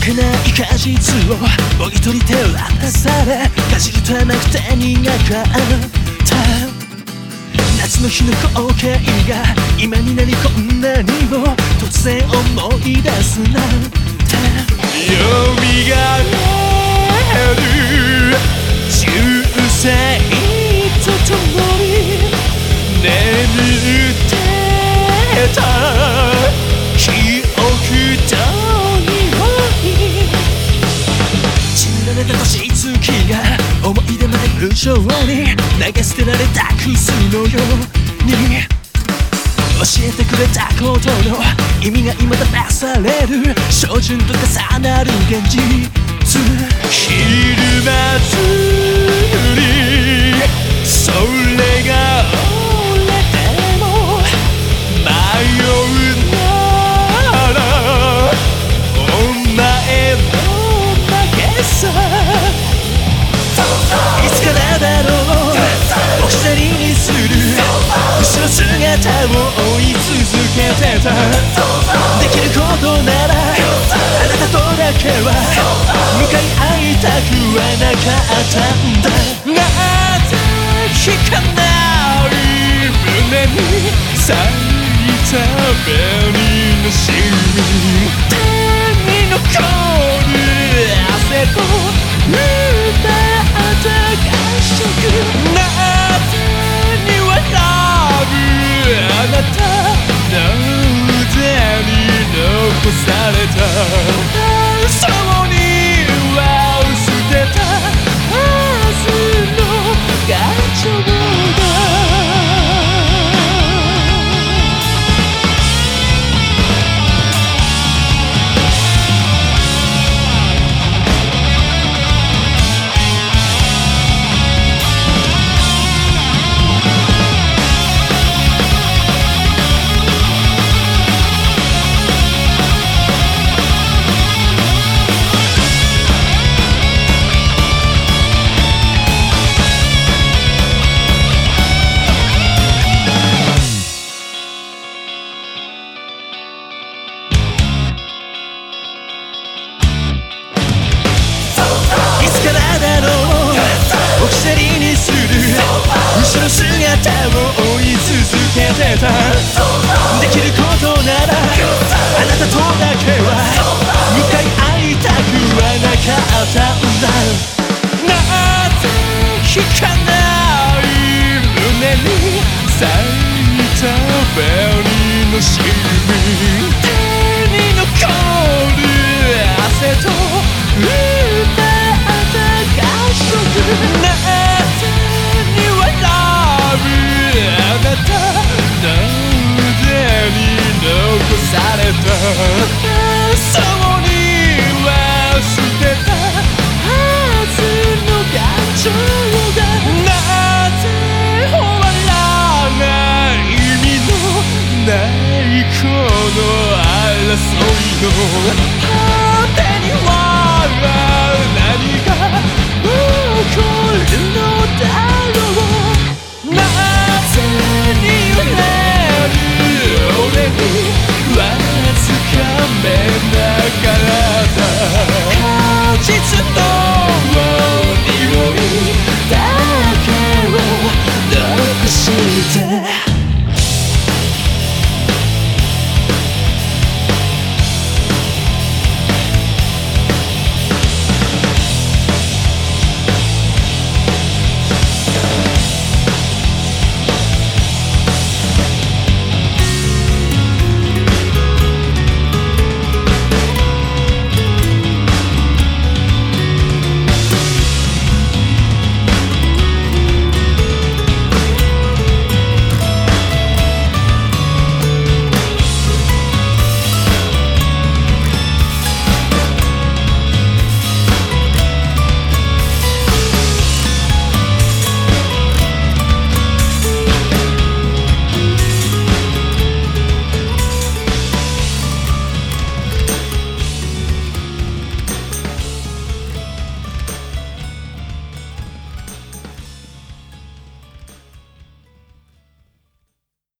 けない果実をもぎ取り手を渡されかじると甘くて苦かった。夏の日の光景が今になりこんなにも突然思い出すなんて蘇るに投げ捨てられたクスのように教えてくれたことの意味が未だなされる照準と重なる現実昼祭を追い続けてた。できることならあなたとだけは向かい合いたくはなかったんだ。なぜ聞かないれた後ろ姿を追い続けてた。できることならあなたとだけは。向かい合いたくはなかったんだ。なぜ聞かない争いの